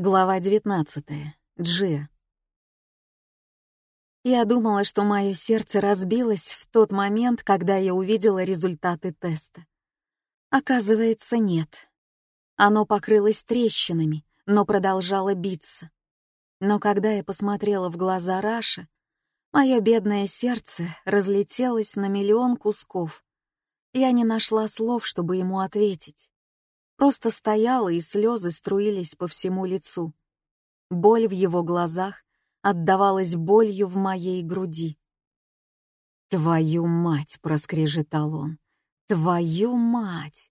Глава 19. Джия. Я думала, что мое сердце разбилось в тот момент, когда я увидела результаты теста. Оказывается, нет. Оно покрылось трещинами, но продолжало биться. Но когда я посмотрела в глаза Раша, мое бедное сердце разлетелось на миллион кусков. Я не нашла слов, чтобы ему ответить. Просто стояла, и слезы струились по всему лицу. Боль в его глазах отдавалась болью в моей груди. «Твою мать!» — проскрежетал он. «Твою мать!»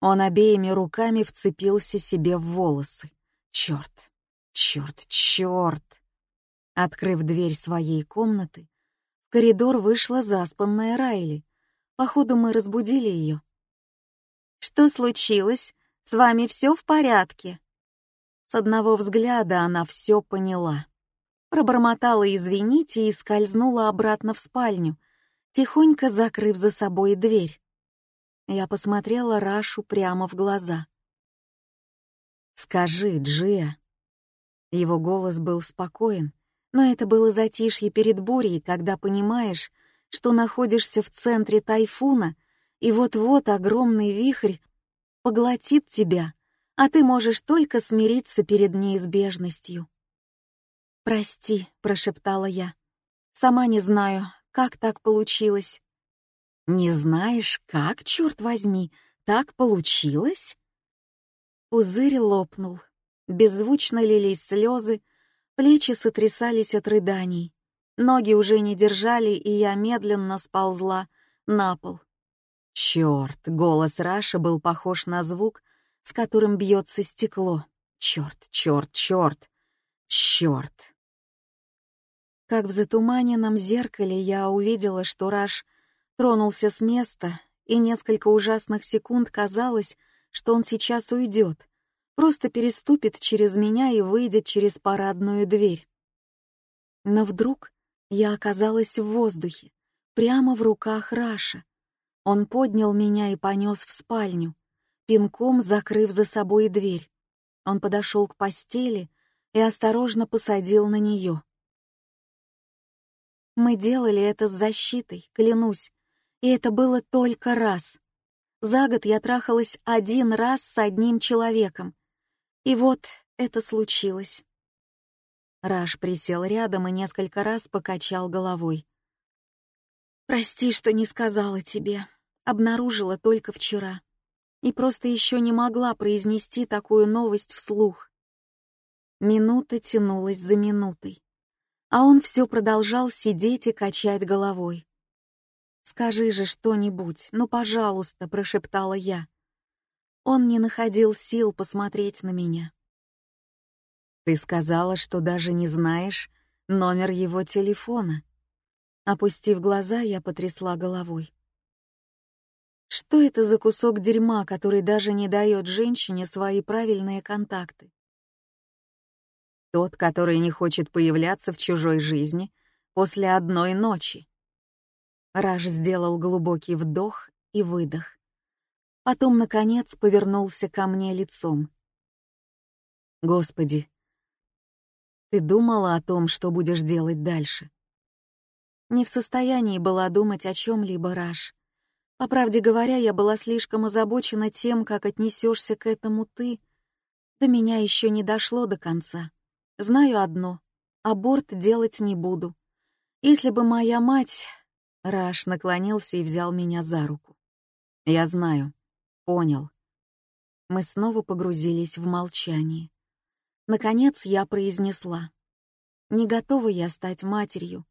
Он обеими руками вцепился себе в волосы. «Черт! Черт! Черт!» Открыв дверь своей комнаты, в коридор вышла заспанная Райли. Походу, мы разбудили ее. «Что случилось?» С вами все в порядке?» С одного взгляда она все поняла. Пробормотала «извините» и скользнула обратно в спальню, тихонько закрыв за собой дверь. Я посмотрела Рашу прямо в глаза. «Скажи, Джия». Его голос был спокоен, но это было затишье перед бурей, когда понимаешь, что находишься в центре тайфуна, и вот-вот огромный вихрь поглотит тебя, а ты можешь только смириться перед неизбежностью. «Прости», — прошептала я. «Сама не знаю, как так получилось». «Не знаешь, как, черт возьми, так получилось?» Пузырь лопнул. Беззвучно лились слезы, плечи сотрясались от рыданий. Ноги уже не держали, и я медленно сползла на пол. Черт, голос Раша был похож на звук, с которым бьется стекло. Черт, черт, черт, черт. Как в затуманенном зеркале я увидела, что Раш тронулся с места, и несколько ужасных секунд казалось, что он сейчас уйдет, просто переступит через меня и выйдет через парадную дверь. Но вдруг я оказалась в воздухе, прямо в руках Раша, он поднял меня и понес в спальню, пинком закрыв за собой дверь. Он подошел к постели и осторожно посадил на нее. Мы делали это с защитой, клянусь, и это было только раз. За год я трахалась один раз с одним человеком. И вот это случилось. Раш присел рядом и несколько раз покачал головой. Прости, что не сказала тебе. Обнаружила только вчера. И просто еще не могла произнести такую новость вслух. Минута тянулась за минутой. А он все продолжал сидеть и качать головой. «Скажи же что-нибудь, ну, пожалуйста», — прошептала я. Он не находил сил посмотреть на меня. «Ты сказала, что даже не знаешь номер его телефона», Опустив глаза, я потрясла головой. Что это за кусок дерьма, который даже не дает женщине свои правильные контакты? Тот, который не хочет появляться в чужой жизни после одной ночи. Раш сделал глубокий вдох и выдох. Потом, наконец, повернулся ко мне лицом. «Господи, ты думала о том, что будешь делать дальше?» Не в состоянии была думать о чем-либо, Раш. По правде говоря, я была слишком озабочена тем, как отнесешься к этому ты. До меня еще не дошло до конца. Знаю одно — аборт делать не буду. Если бы моя мать... Раш наклонился и взял меня за руку. Я знаю. Понял. Мы снова погрузились в молчание. Наконец я произнесла. Не готова я стать матерью.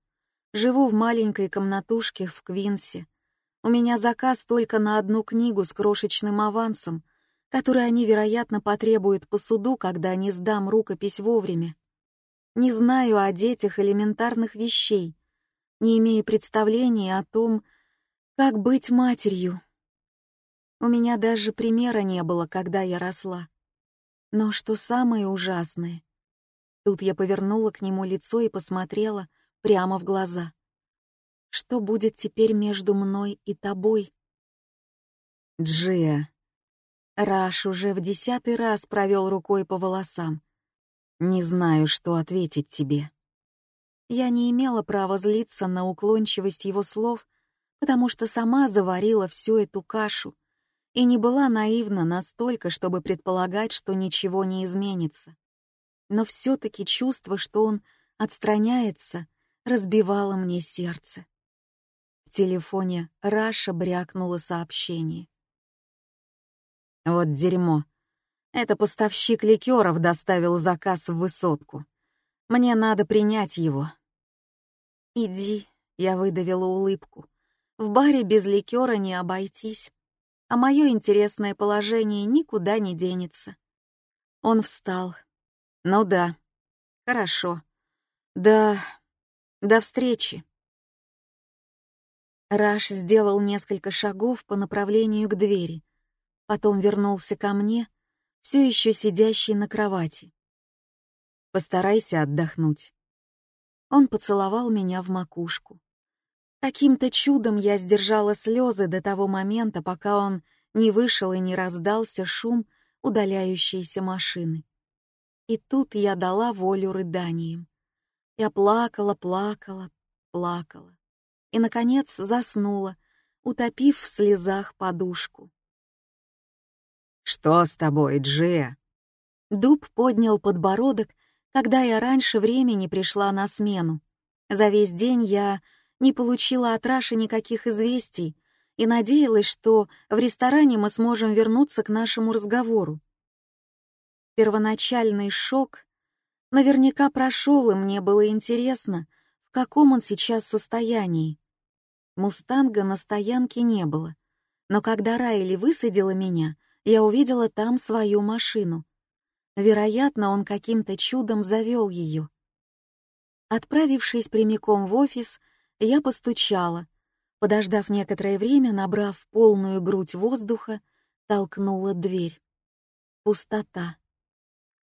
Живу в маленькой комнатушке в Квинсе. У меня заказ только на одну книгу с крошечным авансом, который они, вероятно, потребуют по суду, когда не сдам рукопись вовремя. Не знаю о детях элементарных вещей, не имею представления о том, как быть матерью. У меня даже примера не было, когда я росла. Но что самое ужасное? Тут я повернула к нему лицо и посмотрела — прямо в глаза. Что будет теперь между мной и тобой? Джия. Раш уже в десятый раз провел рукой по волосам. Не знаю, что ответить тебе. Я не имела права злиться на уклончивость его слов, потому что сама заварила всю эту кашу и не была наивна настолько, чтобы предполагать, что ничего не изменится. Но все-таки чувство, что он отстраняется, разбивало мне сердце. В телефоне Раша брякнула сообщение. Вот дерьмо. Это поставщик ликеров доставил заказ в высотку. Мне надо принять его. Иди, я выдавила улыбку. В баре без ликера не обойтись, а мое интересное положение никуда не денется. Он встал. Ну да, хорошо. Да, до встречи. Раш сделал несколько шагов по направлению к двери, потом вернулся ко мне — все еще сидящий на кровати. Постарайся отдохнуть. Он поцеловал меня в макушку. Каким-то чудом я сдержала слезы до того момента, пока он не вышел и не раздался шум удаляющейся машины. И тут я дала волю рыданиям. Я плакала, плакала, плакала. И, наконец, заснула, утопив в слезах подушку. «Что с тобой, Джия?» Дуб поднял подбородок, когда я раньше времени пришла на смену. За весь день я не получила от Раши никаких известий и надеялась, что в ресторане мы сможем вернуться к нашему разговору. Первоначальный шок наверняка прошел, и мне было интересно, в каком он сейчас состоянии. Мустанга на стоянке не было, но когда Райли высадила меня — я увидела там свою машину. Вероятно, он каким-то чудом завел ее. Отправившись прямиком в офис, я постучала. Подождав некоторое время, набрав полную грудь воздуха, толкнула дверь. Пустота.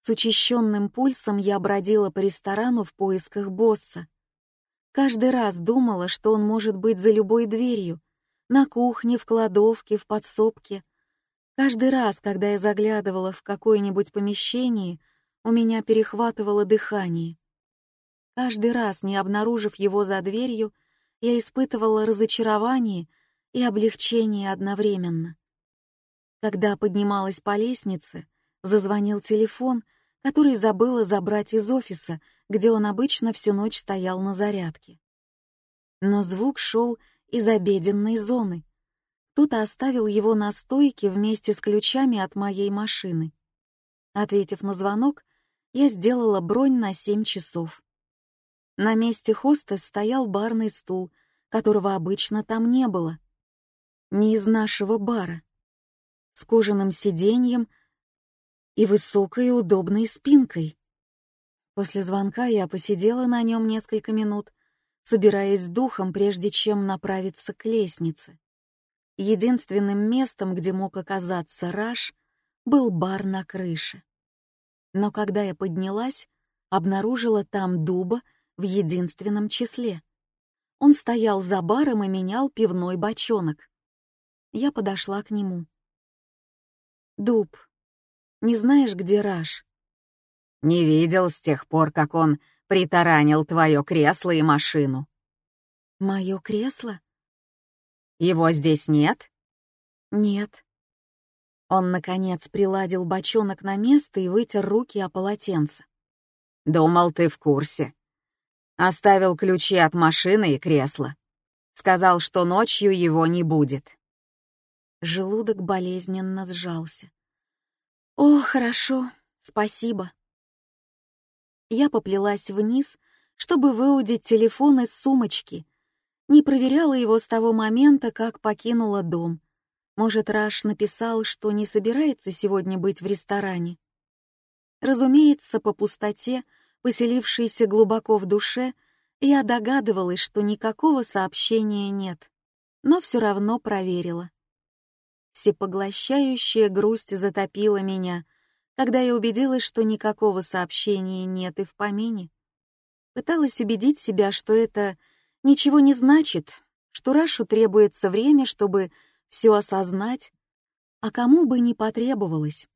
С учащенным пульсом я бродила по ресторану в поисках босса. Каждый раз думала, что он может быть за любой дверью, на кухне, в кладовке, в подсобке — Каждый раз, когда я заглядывала в какое-нибудь помещение, у меня перехватывало дыхание. Каждый раз, не обнаружив его за дверью, я испытывала разочарование и облегчение одновременно. Когда поднималась по лестнице, зазвонил телефон, который забыла забрать из офиса, где он обычно всю ночь стоял на зарядке. Но звук шел из обеденной зоны, кто-то оставил его на стойке вместе с ключами от моей машины. Ответив на звонок, я сделала бронь на семь часов. На месте хостес стоял барный стул, которого обычно там не было. Не из нашего бара. С кожаным сиденьем и высокой удобной спинкой. После звонка я посидела на нем несколько минут, собираясь с духом, прежде чем направиться к лестнице. Единственным местом, где мог оказаться Раш, был бар на крыше. Но когда я поднялась, обнаружила там дуба в единственном числе. Он стоял за баром и менял пивной бочонок. Я подошла к нему. «Дуб, не знаешь, где Раш?» «Не видел с тех пор, как он притаранил твое кресло и машину». «Мое кресло?» Его здесь нет? Нет. Он, наконец, приладил бочонок на место и вытер руки о полотенце. Думал, ты в курсе. Оставил ключи от машины и кресла. Сказал, что ночью его не будет. Желудок болезненно сжался. «О, хорошо, спасибо». Я поплелась вниз, чтобы выудить телефон из сумочки не проверяла его с того момента, как покинула дом. Может, Раш написал, что не собирается сегодня быть в ресторане. Разумеется, по пустоте, поселившейся глубоко в душе, я догадывалась, что никакого сообщения нет, но все равно проверила. Всепоглощающая грусть затопила меня, когда я убедилась, что никакого сообщения нет и в помине. Пыталась убедить себя, что это ничего не значит, что Рашу требуется время, чтобы все осознать, а кому бы не потребовалось.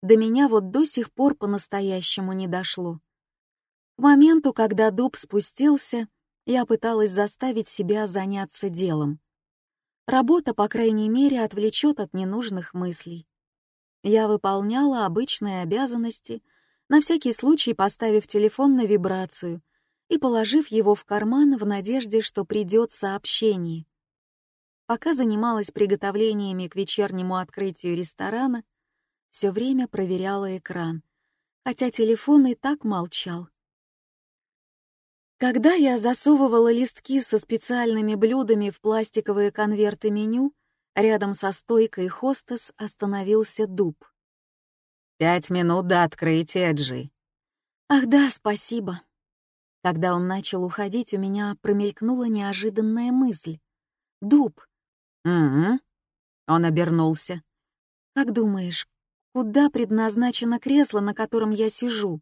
до меня вот до сих пор по-настоящему не дошло. К моменту, когда дуб спустился, я пыталась заставить себя заняться делом. Работа, по крайней мере, отвлечет от ненужных мыслей. Я выполняла обычные обязанности, на всякий случай поставив телефон на вибрацию и положив его в карман в надежде, что придет сообщение. Пока занималась приготовлениями к вечернему открытию ресторана, все время проверяла экран, хотя телефон и так молчал. Когда я засовывала листки со специальными блюдами в пластиковые конверты меню, рядом со стойкой хостес остановился дуб. «Пять минут до открытия, Джи». «Ах да, спасибо». Когда он начал уходить, у меня промелькнула неожиданная мысль. «Дуб, «Угу». Он обернулся. «Как думаешь, куда предназначено кресло, на котором я сижу?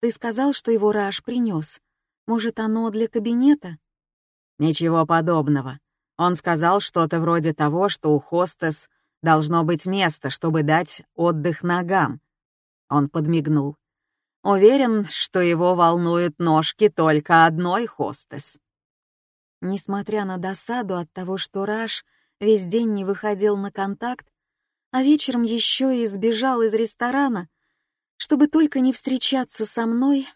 Ты сказал, что его Раш принес. Может, оно для кабинета?» «Ничего подобного. Он сказал что-то вроде того, что у хостес должно быть место, чтобы дать отдых ногам». Он подмигнул. «Уверен, что его волнуют ножки только одной хостес». Несмотря на досаду от того, что Раш весь день не выходил на контакт, а вечером еще и сбежал из ресторана, чтобы только не встречаться со мной,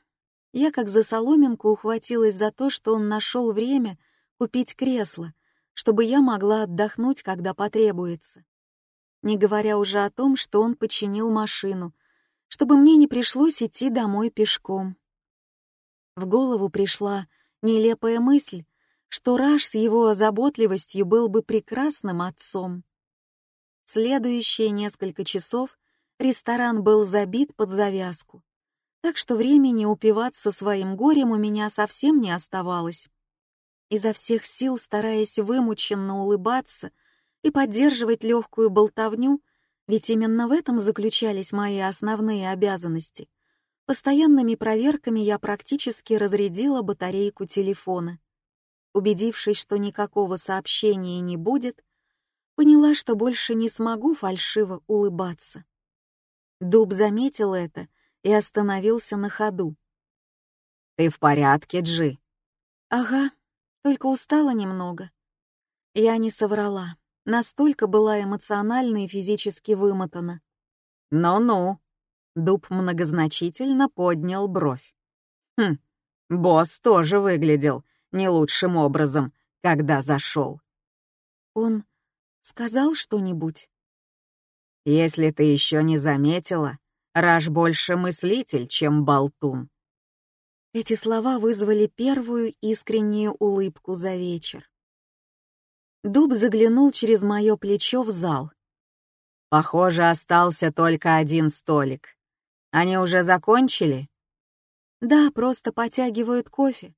я как за соломинку ухватилась за то, что он нашел время купить кресло, чтобы я могла отдохнуть, когда потребуется. Не говоря уже о том, что он починил машину, чтобы мне не пришлось идти домой пешком. В голову пришла нелепая мысль, что Раш с его заботливостью был бы прекрасным отцом. Следующие несколько часов ресторан был забит под завязку, так что времени упиваться своим горем у меня совсем не оставалось. Изо всех сил, стараясь вымученно улыбаться и поддерживать легкую болтовню, ведь именно в этом заключались мои основные обязанности, постоянными проверками я практически разрядила батарейку телефона. Убедившись, что никакого сообщения не будет, поняла, что больше не смогу фальшиво улыбаться. Дуб заметил это и остановился на ходу. «Ты в порядке, Джи?» «Ага, только устала немного». Я не соврала, настолько была эмоционально и физически вымотана. «Ну-ну», — Дуб многозначительно поднял бровь. «Хм, босс тоже выглядел не лучшим образом, когда зашел. Он сказал что-нибудь? Если ты еще не заметила, Раш больше мыслитель, чем болтун. Эти слова вызвали первую искреннюю улыбку за вечер. Дуб заглянул через мое плечо в зал. Похоже, остался только один столик. Они уже закончили? Да, просто потягивают кофе.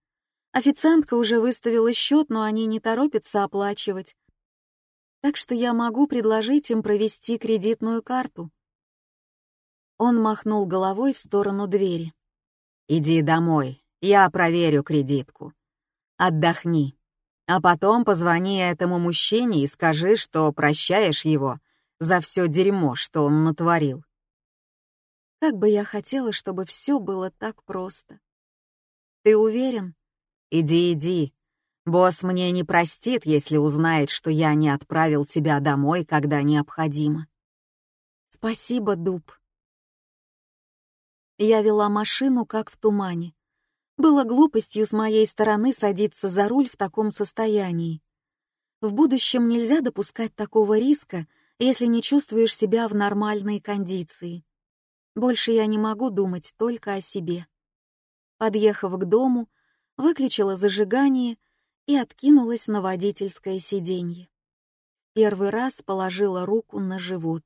Официантка уже выставила счет, но они не торопятся оплачивать. Так что я могу предложить им провести кредитную карту. Он махнул головой в сторону двери. «Иди домой, я проверю кредитку. Отдохни, а потом позвони этому мужчине и скажи, что прощаешь его за все дерьмо, что он натворил». Как бы я хотела, чтобы все было так просто. Ты уверен? «Иди, иди. Босс мне не простит, если узнает, что я не отправил тебя домой, когда необходимо». «Спасибо, Дуб». Я вела машину, как в тумане. Было глупостью с моей стороны садиться за руль в таком состоянии. В будущем нельзя допускать такого риска, если не чувствуешь себя в нормальной кондиции. Больше я не могу думать только о себе. Подъехав к дому, выключила зажигание и откинулась на водительское сиденье. Первый раз положила руку на живот.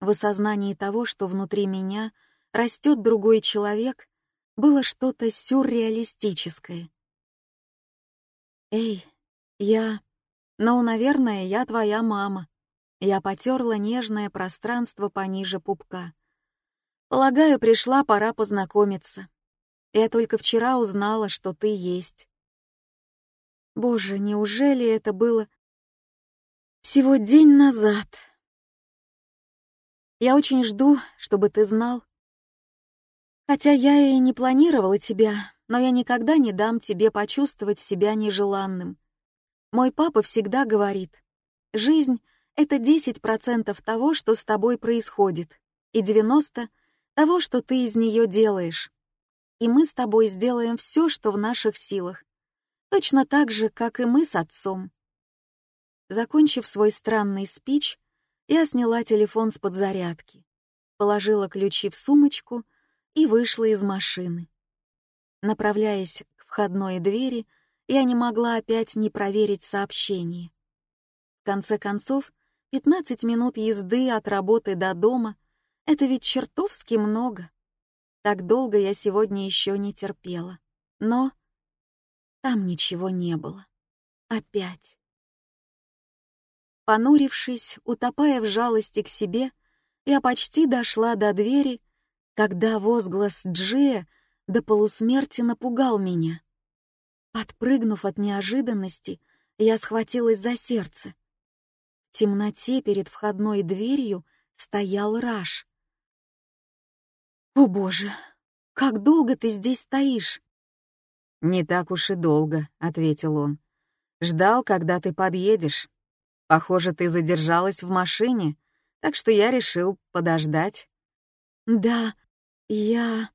В осознании того, что внутри меня растет другой человек, было что-то сюрреалистическое. «Эй, я... Ну, наверное, я твоя мама». Я потерла нежное пространство пониже пупка. «Полагаю, пришла пора познакомиться». Я только вчера узнала, что ты есть. Боже, неужели это было всего день назад? Я очень жду, чтобы ты знал. Хотя я и не планировала тебя, но я никогда не дам тебе почувствовать себя нежеланным. Мой папа всегда говорит, жизнь — это 10% того, что с тобой происходит, и 90% того, что ты из нее делаешь. И мы с тобой сделаем все, что в наших силах, точно так же, как и мы с отцом. Закончив свой странный спич, я сняла телефон с подзарядки, положила ключи в сумочку и вышла из машины. Направляясь к входной двери, я не могла опять не проверить сообщение. В конце концов, 15 минут езды от работы до дома — это ведь чертовски много. Так долго я сегодня еще не терпела. Но там ничего не было. Опять. Понурившись, утопая в жалости к себе, я почти дошла до двери, когда возглас Джия до полусмерти напугал меня. Подпрыгнув от неожиданности, я схватилась за сердце. В темноте перед входной дверью стоял Раш. «О боже, как долго ты здесь стоишь?» «Не так уж и долго», — ответил он. «Ждал, когда ты подъедешь. Похоже, ты задержалась в машине, так что я решил подождать». «Да, я...»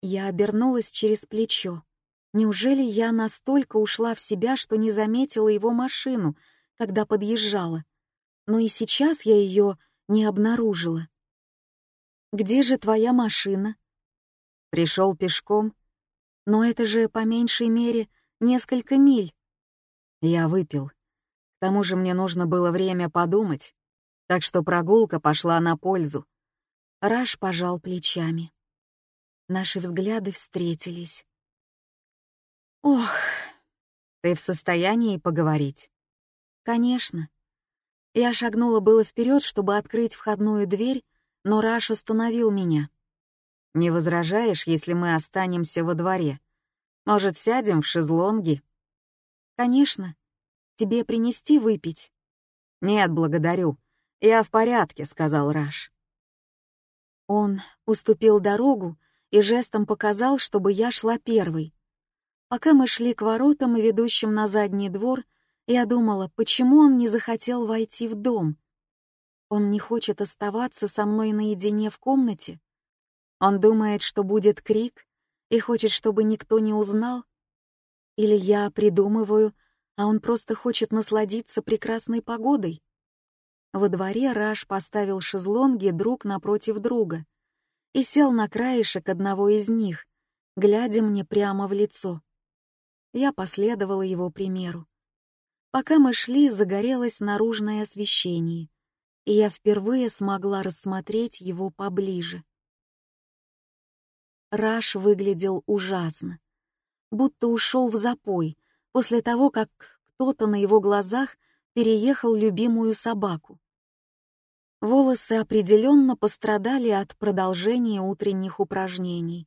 Я обернулась через плечо. Неужели я настолько ушла в себя, что не заметила его машину, когда подъезжала? Но и сейчас я ее не обнаружила. «Где же твоя машина?» Пришел пешком. «Но это же, по меньшей мере, несколько миль». Я выпил. К тому же мне нужно было время подумать, так что прогулка пошла на пользу. Раш пожал плечами. Наши взгляды встретились. «Ох, ты в состоянии поговорить?» «Конечно». Я шагнула было вперед, чтобы открыть входную дверь, но Раш остановил меня. «Не возражаешь, если мы останемся во дворе? Может, сядем в шезлонги?» «Конечно. Тебе принести выпить?» «Нет, благодарю. Я в порядке», — сказал Раш. Он уступил дорогу, и жестом показал, чтобы я шла первой. Пока мы шли к воротам, ведущим на задний двор, я думала, почему он не захотел войти в дом. Он не хочет оставаться со мной наедине в комнате. Он думает, что будет крик, и хочет, чтобы никто не узнал. Или я придумываю, а он просто хочет насладиться прекрасной погодой. Во дворе Раш поставил шезлонги друг напротив друга и сел на краешек одного из них, глядя мне прямо в лицо. Я последовала его примеру. Пока мы шли, загорелось наружное освещение, и я впервые смогла рассмотреть его поближе. Раш выглядел ужасно, будто ушел в запой после того, как кто-то на его глазах переехал любимую собаку. Волосы определенно пострадали от продолжения утренних упражнений.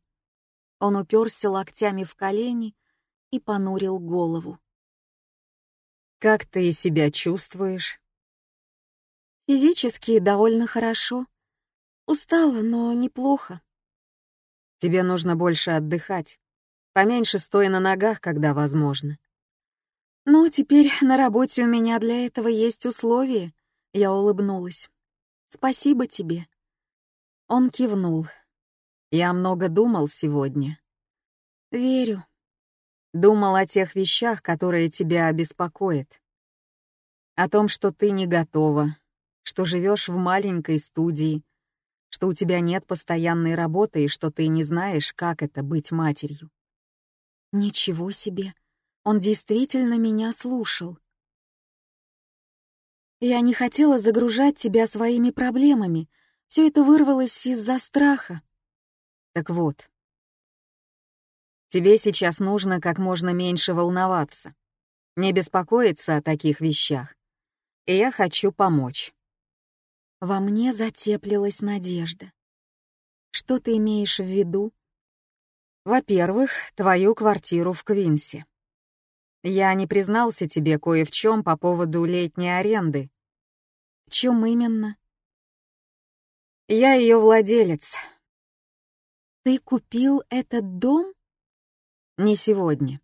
Он уперся локтями в колени и понурил голову. «Как ты себя чувствуешь?» «Физически довольно хорошо. Устала, но неплохо». «Тебе нужно больше отдыхать. Поменьше стой на ногах, когда возможно». «Но теперь на работе у меня для этого есть условия», — я улыбнулась. Спасибо тебе». Он кивнул. «Я много думал сегодня». «Верю». Думал о тех вещах, которые тебя беспокоят. О том, что ты не готова, что живешь в маленькой студии, что у тебя нет постоянной работы и что ты не знаешь, как это быть матерью. Ничего себе! Он действительно меня слушал. Я не хотела загружать тебя своими проблемами. Все это вырвалось из-за страха. Так вот, тебе сейчас нужно как можно меньше волноваться, не беспокоиться о таких вещах. И я хочу помочь. Во мне затеплилась надежда. Что ты имеешь в виду? Во-первых, твою квартиру в Квинсе. Я не признался тебе кое в чем по поводу летней аренды, чем именно? Я ее владелец. Ты купил этот дом? Не сегодня.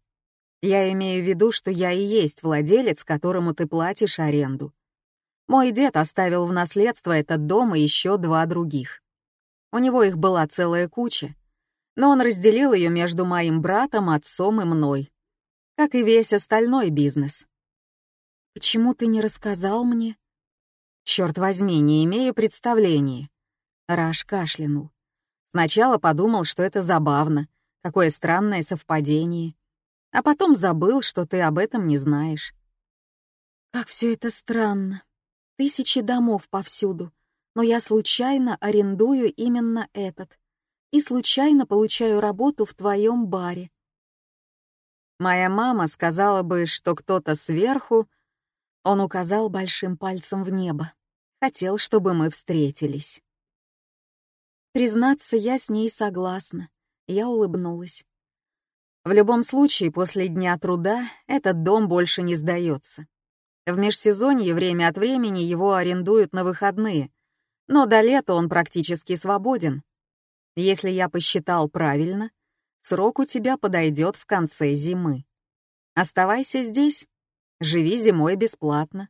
Я имею в виду, что я и есть владелец, которому ты платишь аренду. Мой дед оставил в наследство этот дом и еще два других. У него их была целая куча, но он разделил ее между моим братом, отцом и мной, как и весь остальной бизнес. Почему ты не рассказал мне? Черт возьми, не имею представления. Раш кашлянул. Сначала подумал, что это забавно, какое странное совпадение. А потом забыл, что ты об этом не знаешь. Как все это странно. Тысячи домов повсюду, но я случайно арендую именно этот и случайно получаю работу в твоем баре. Моя мама сказала бы, что кто-то сверху... Он указал большим пальцем в небо. Хотел, чтобы мы встретились. Признаться, я с ней согласна. Я улыбнулась. В любом случае, после дня труда этот дом больше не сдается. В межсезонье время от времени его арендуют на выходные, но до лета он практически свободен. Если я посчитал правильно, срок у тебя подойдет в конце зимы. Оставайся здесь, живи зимой бесплатно.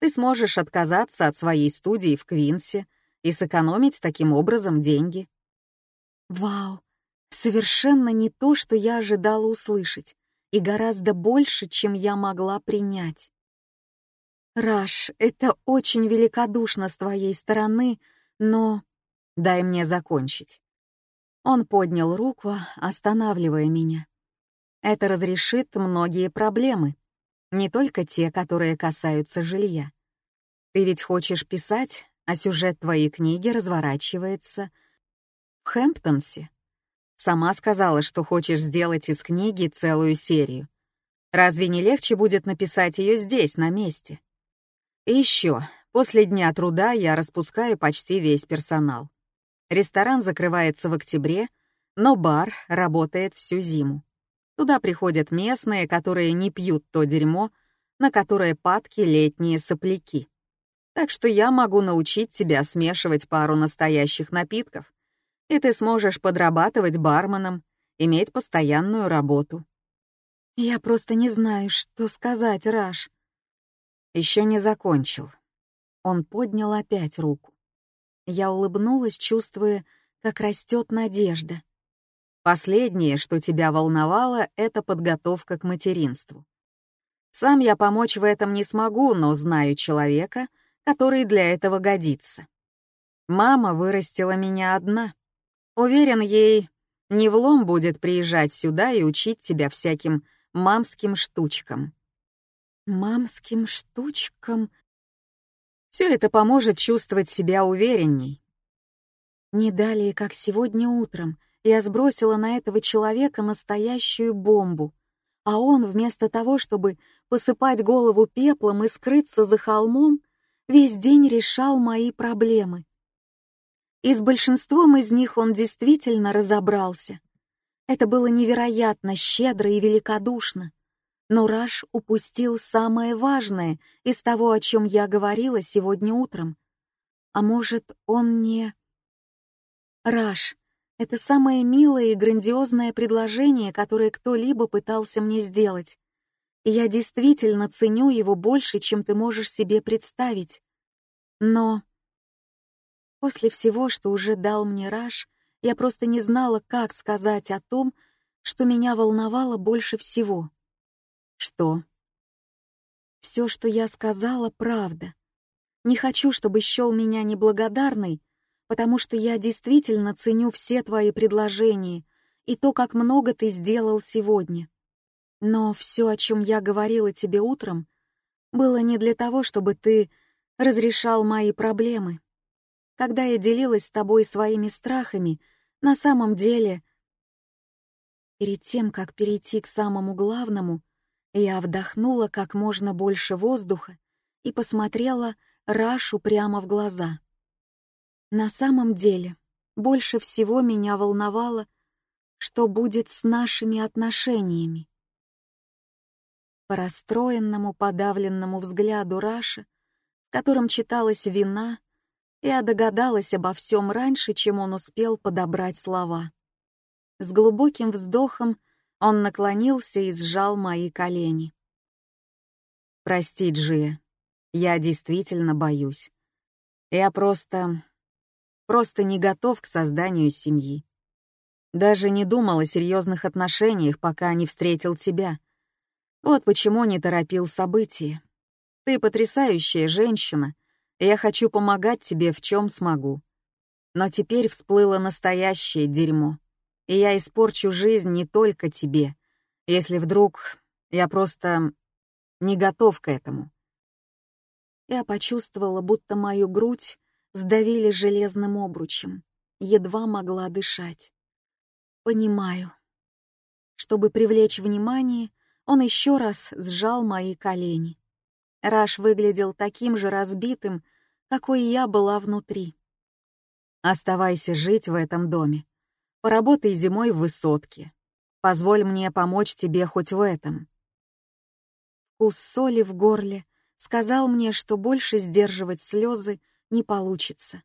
Ты сможешь отказаться от своей студии в Квинсе и сэкономить таким образом деньги. Вау, совершенно не то, что я ожидала услышать, и гораздо больше, чем я могла принять. Раш, это очень великодушно с твоей стороны, но... Дай мне закончить. Он поднял руку, останавливая меня. Это разрешит многие проблемы, не только те, которые касаются жилья. Ты ведь хочешь писать, а сюжет твоей книги разворачивается в Хэмптонсе. Сама сказала, что хочешь сделать из книги целую серию. Разве не легче будет написать ее здесь, на месте? И еще, после дня труда я распускаю почти весь персонал. Ресторан закрывается в октябре, но бар работает всю зиму. Туда приходят местные, которые не пьют то дерьмо, на которое падки летние сопляки. Так что я могу научить тебя смешивать пару настоящих напитков, и ты сможешь подрабатывать барменом, иметь постоянную работу. Я просто не знаю, что сказать, Раш. Еще не закончил. Он поднял опять руку. Я улыбнулась, чувствуя, как растет надежда. Последнее, что тебя волновало, это подготовка к материнству. Сам я помочь в этом не смогу, но знаю человека, который для этого годится. Мама вырастила меня одна. Уверен, ей не влом будет приезжать сюда и учить тебя всяким мамским штучкам. Мамским штучкам? Все это поможет чувствовать себя уверенней. Не далее, как сегодня утром, я сбросила на этого человека настоящую бомбу, а он, вместо того, чтобы посыпать голову пеплом и скрыться за холмом, весь день решал мои проблемы. И с большинством из них он действительно разобрался. Это было невероятно щедро и великодушно. Но Раш упустил самое важное из того, о чем я говорила сегодня утром. А может, он не... Раш — это самое милое и грандиозное предложение, которое кто-либо пытался мне сделать. И я действительно ценю его больше, чем ты можешь себе представить. Но после всего, что уже дал мне Раш, я просто не знала, как сказать о том, что меня волновало больше всего. Что? Все, что я сказала, правда. Не хочу, чтобы счел меня неблагодарной, потому что я действительно ценю все твои предложения и то, как много ты сделал сегодня. Но все, о чем я говорила тебе утром, было не для того, чтобы ты разрешал мои проблемы. Когда я делилась с тобой своими страхами, на самом деле... Перед тем, как перейти к самому главному, я вдохнула как можно больше воздуха и посмотрела Рашу прямо в глаза. На самом деле, больше всего меня волновало, что будет с нашими отношениями. По расстроенному, подавленному взгляду Раши, в котором читалась вина, Я догадалась обо всем раньше, чем он успел подобрать слова. С глубоким вздохом он наклонился и сжал мои колени. «Прости, Джия, я действительно боюсь. Я просто... просто не готов к созданию семьи. Даже не думал о серьезных отношениях, пока не встретил тебя. Вот почему не торопил события. Ты потрясающая женщина, и я хочу помогать тебе в чем смогу. Но теперь всплыло настоящее дерьмо, и я испорчу жизнь не только тебе, если вдруг я просто не готов к этому. Я почувствовала, будто мою грудь сдавили железным обручем, едва могла дышать. Понимаю. Чтобы привлечь внимание, он еще раз сжал мои колени. Раш выглядел таким же разбитым, какой я была внутри. «Оставайся жить в этом доме. Поработай зимой в высотке. Позволь мне помочь тебе хоть в этом». Вкус соли в горле сказал мне, что больше сдерживать слезы не получится.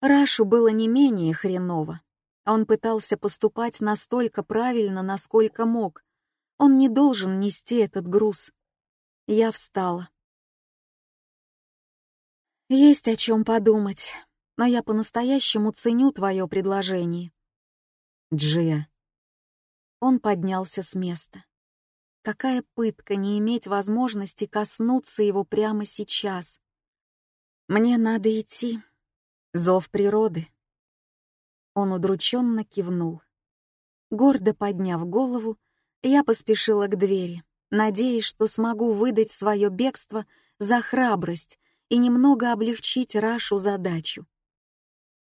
Рашу было не менее хреново. Он пытался поступать настолько правильно, насколько мог. Он не должен нести этот груз. Я встала. Есть о чем подумать, но я по-настоящему ценю твое предложение. Джия. Он поднялся с места. Какая пытка не иметь возможности коснуться его прямо сейчас. Мне надо идти. Зов природы. Он удрученно кивнул. Гордо подняв голову, я поспешила к двери, надеясь, что смогу выдать свое бегство за храбрость и немного облегчить Рашу задачу.